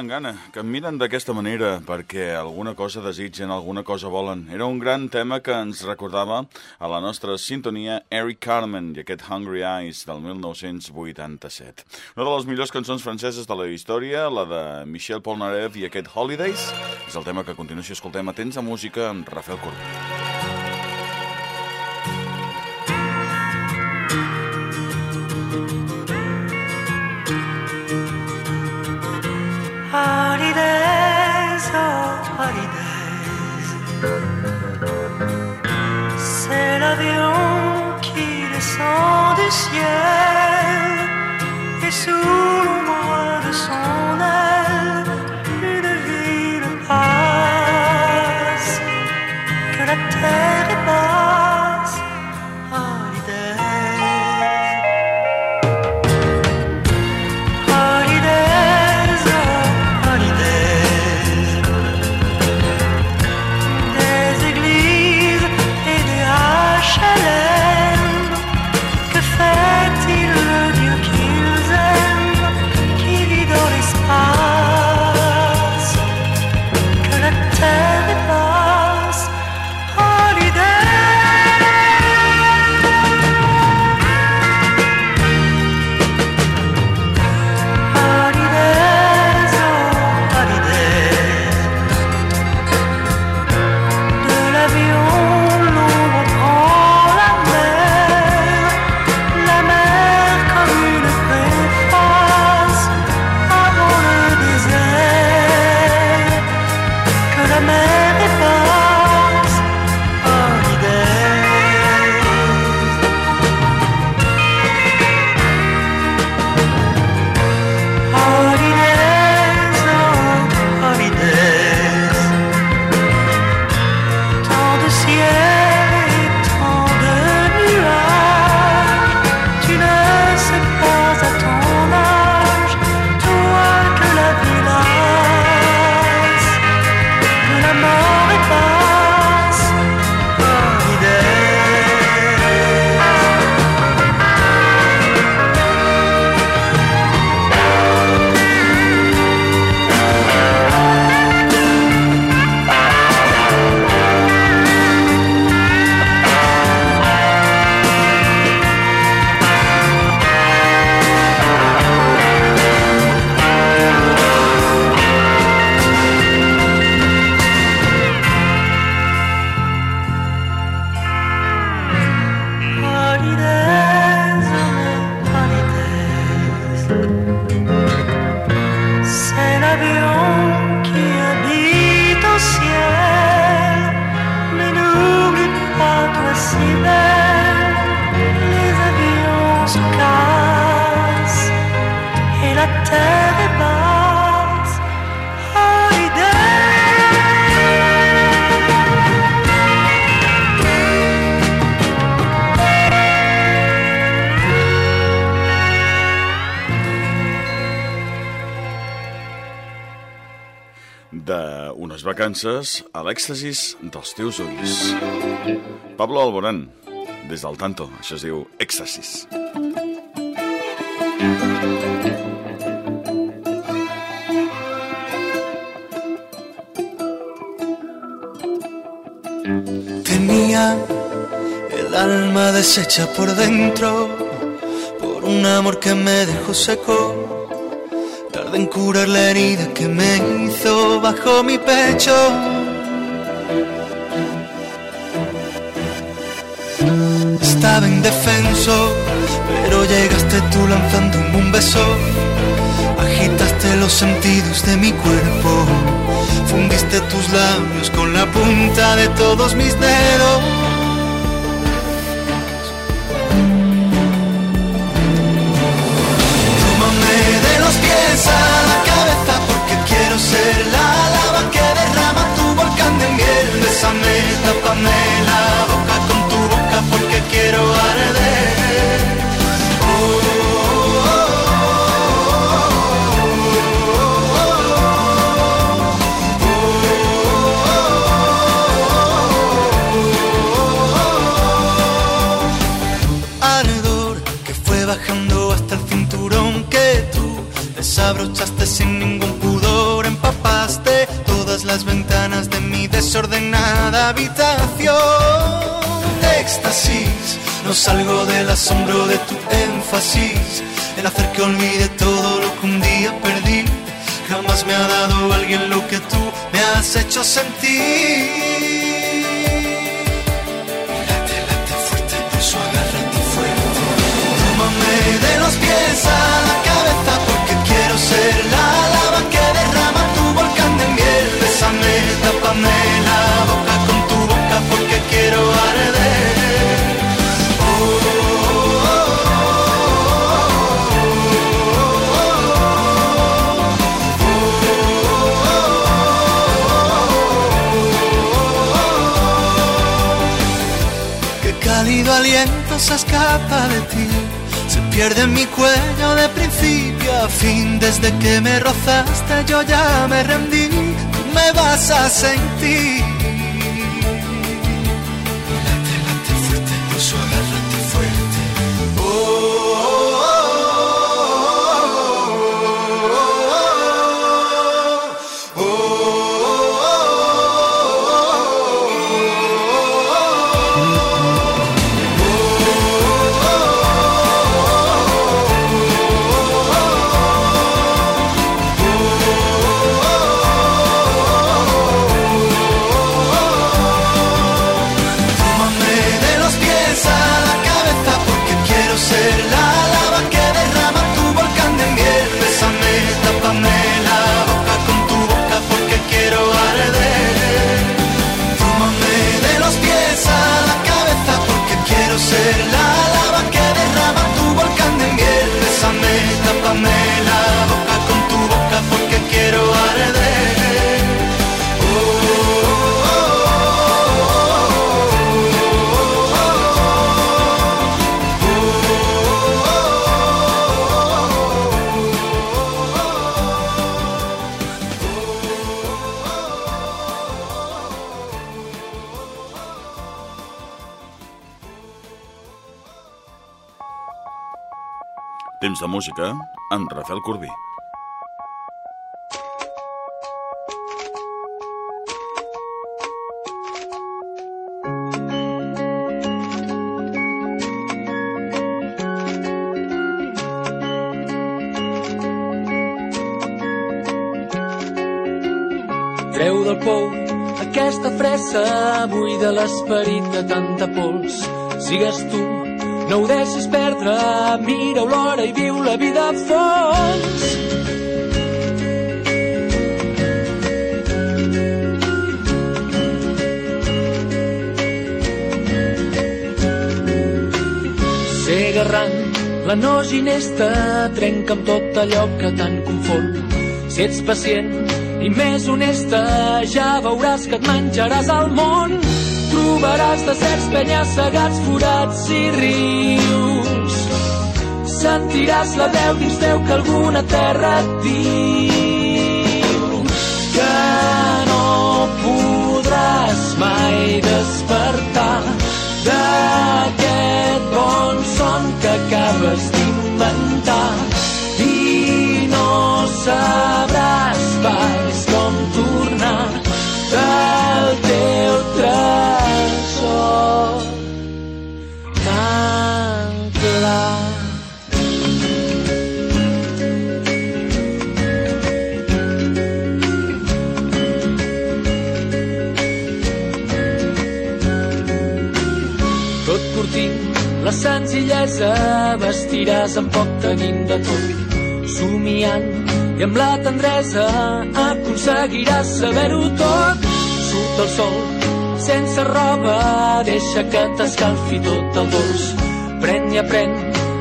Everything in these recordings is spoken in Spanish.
tenen gana, que em miren d'aquesta manera perquè alguna cosa desitgen, alguna cosa volen. Era un gran tema que ens recordava a la nostra sintonia Eric Carmen i aquest Hungry Eyes del 1987. Una de les millors cançons franceses de la història, la de Michel Polnareff i aquest Holidays, és el tema que a continuació escoltem atents a música amb Rafael Corbí. Les avions se cassent et la terre est D'unes vacances a l'èxtasis dels teus ulls. Pablo Alborán, des del Tanto, això es diu Èxtasis. Tenía el alma deshecha por dentro por un amor que me dejó seco. Tardé en curar la herida que me hizo bajo mi pecho. Estaba indefenso, pero llegaste tú lanzándome un beso. Agitaste los sentidos de mi cuerpo. Fundiste tus labios con la punta de todos mis dedos. Bésame, tápame la boca con tu boca porque quiero arder. Oh, que fue bajando hasta el cinturón que tú desabrochaste sin ningún pudor, empapaste todas las ventanas de mi desordenada habitación. Éxtasis, no salgo del asombro de tu énfasis, el hacer que olvide todo lo que un día perdí. Jamás me ha dado alguien lo que tú me has hecho sentir. De los pies a la cabeza porque quiero ser la lava tápame la boca con tu boca porque quiero arder. Oh, oh, Qué cálido aliento se escapa de ti. Se pierde en mi cuello de principio a fin. Desde que me rozaste yo ya me rendí. Me vas a sentir. Tápame la De música amb Rafael Corbí. Treu del pou aquesta fressa buida l'esperit de tanta pols. Sigues tu, no ho deixis perdre, mira l'hora i viu la vida a fons. Sega errant, la no ginesta trenca amb tot allò que tant confon. Si ets pacient i més honesta, ja veuràs que et menjaràs al món. Trobaràs deserts, penyes, segats, forats i rius. Sentiràs la veu dins teu que alguna terra et diu que no podràs mai despertar d'aquest bon son que acabes d'inventar i no sabràs vestiràs amb poc tenint de tot. Somiant i amb la tendresa aconseguiràs saber-ho tot. Surt el sol sense roba, deixa que t'escalfi tot el dors. Pren i aprèn,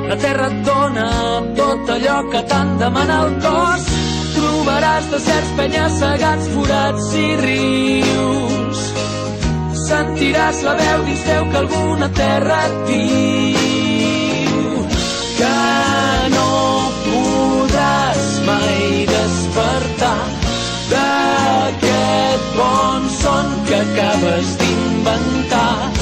la terra et dona tot allò que tant demana el cos. Trobaràs deserts, penyes, segats, forats i rius. Sentiràs la veu dins teu que alguna terra et diu que no podràs mai despertar d'aquest bon son que acabes d'inventar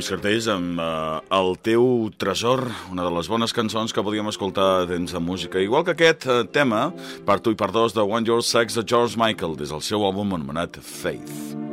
Lluís Cartells, amb eh, El teu tresor, una de les bones cançons que podíem escoltar dins de música. Igual que aquest eh, tema, per tu i per dos, de One Your Sex, de George Michael, des del seu àlbum anomenat Faith.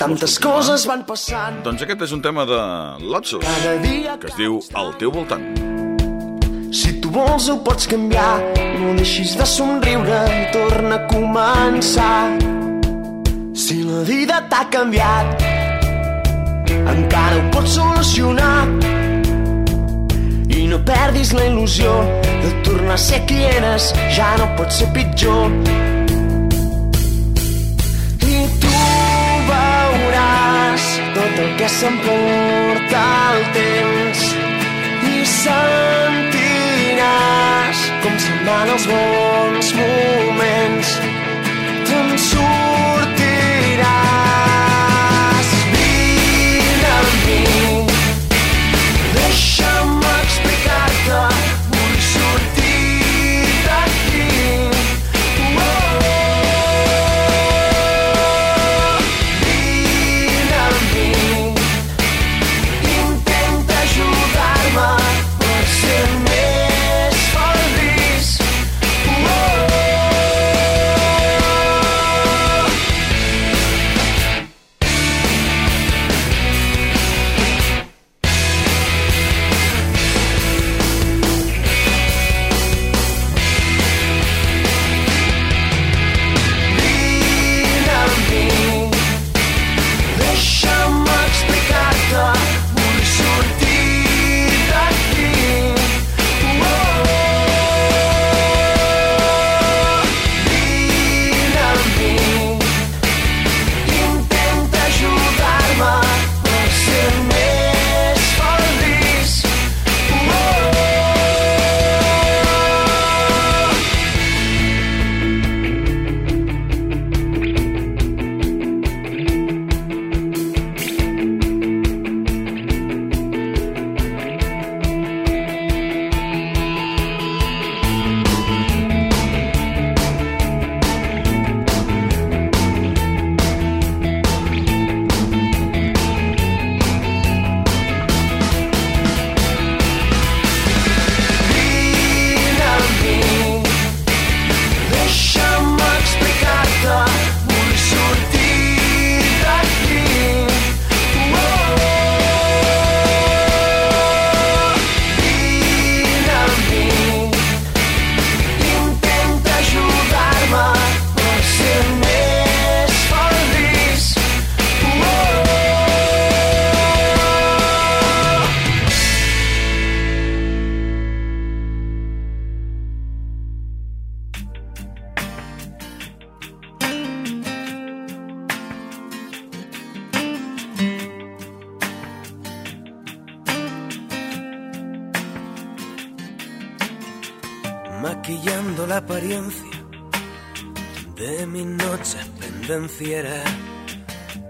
Tantes coses van passant Doncs aquest és un tema de Lotsos, que es diu Al teu voltant. Si tu vols ho pots canviar, no deixis de somriure i torna a començar. Si la vida t'ha canviat, encara ho pots solucionar. I no perdis la il·lusió de tornar a ser qui eres, ja no pot ser pitjor. Que s'emporta el temps i sentiràs com se'n van els bons moments. Te'n sortiràs. Vine amb mi,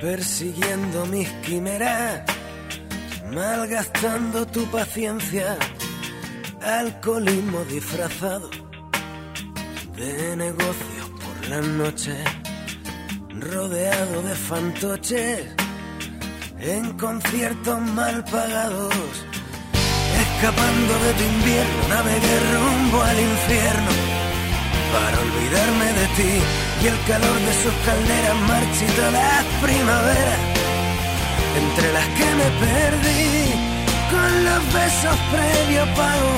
persiguiendo mis quimeras, malgastando tu paciencia, alcoholismo disfrazado de negocios por las noches, rodeado de fantoches, en conciertos mal pagados Escapando de tu invierno, navegué rumbo al infierno para olvidarme de ti y el calor de sus calderas marchito las primaveras, entre las que me perdí con los besos previo pago,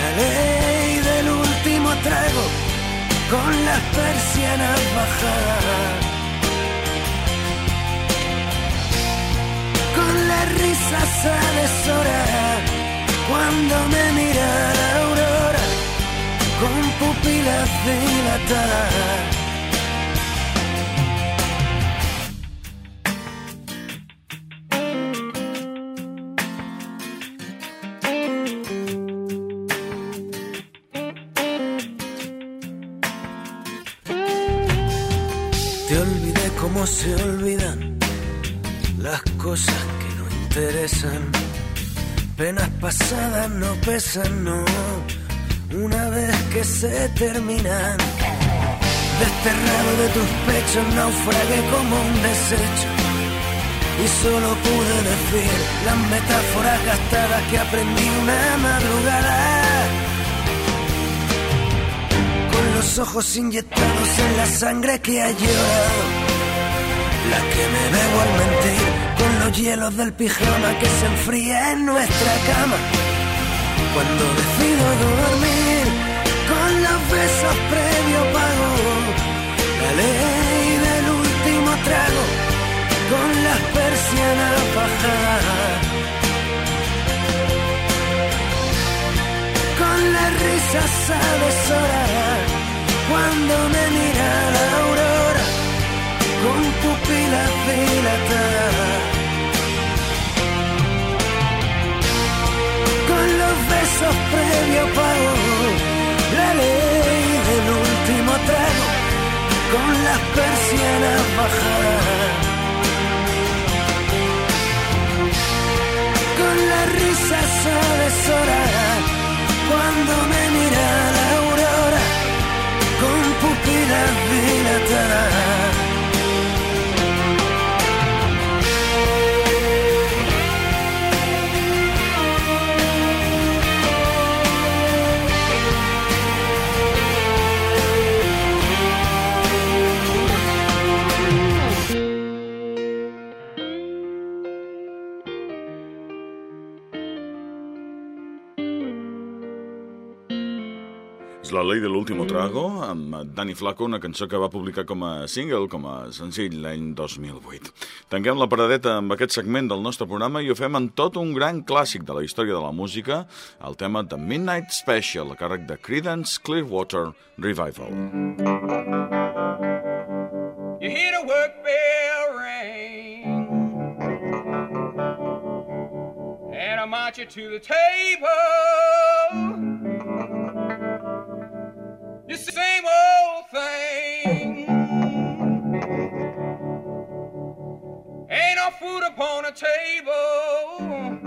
la ley del último trago con las persianas bajadas. con la risa a deshora cuando me mira la aurora con pupilas dilatadas. Te olvidé como se olvidan las cosas que no interesan. Penas pasadas no pesan, no. Una vez que se terminan, desterrado de tus pechos, naufragué como un desecho. y solo pude decir las metáforas gastadas que aprendí una madrugada. Con los ojos inyectados en la sangre que ha llorado, la que me bebo al mentir, con los hielos del pijama que se enfría en nuestra cama. Cuando decido dormir, con los besos previo pago, la ley del último trago, con las persianas bajadas. Con las risas a deshora, cuando me mira la aurora, con pupilas dilatadas. Besos previo pago, la ley del último trago, con las persianas bajadas, con las risas a de l'último trago, amb Dani Flaco, una cançó que va publicar com a single, com a senzill, l'any 2008. Tanquem la paradeta amb aquest segment del nostre programa i ho fem en tot un gran clàssic de la història de la música, el tema de Midnight Special, a càrrec de Creedence Clearwater Revival. You hear the work bell ring, and I march you to the table. Table.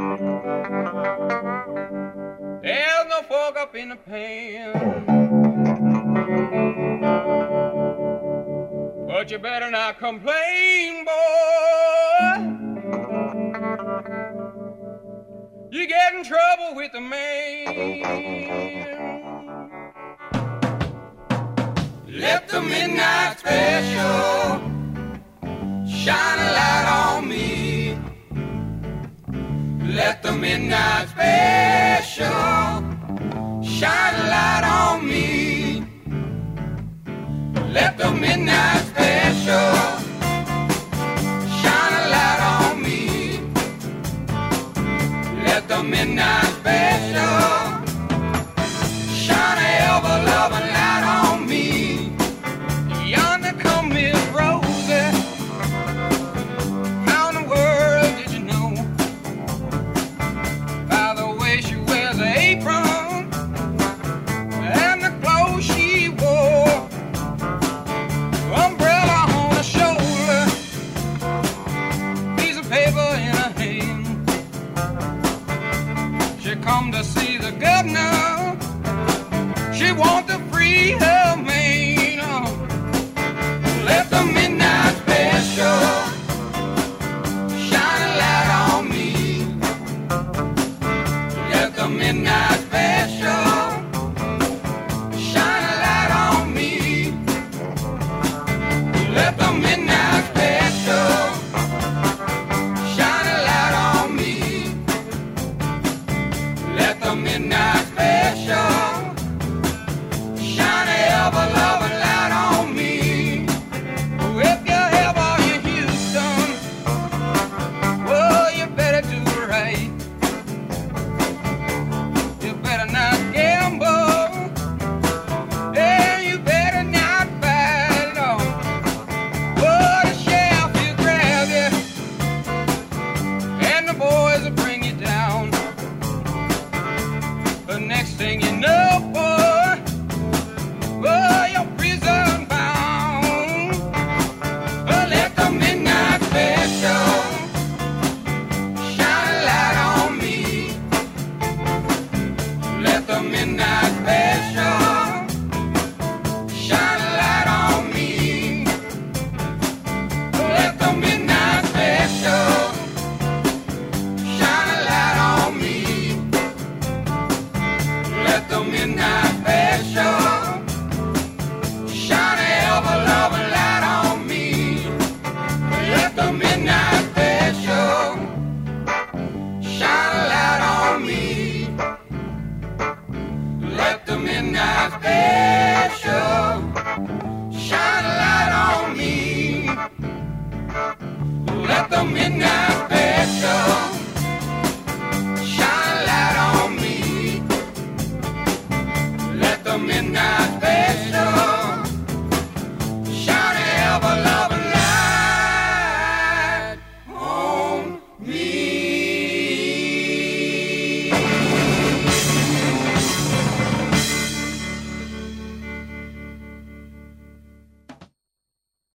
There's no fork up in the pan. But you better not complain, boy. You get in trouble with the man. Let the midnight special shine a light on me. Let the midnight special shine a light on me. Let the midnight special shine a light on me. Let the midnight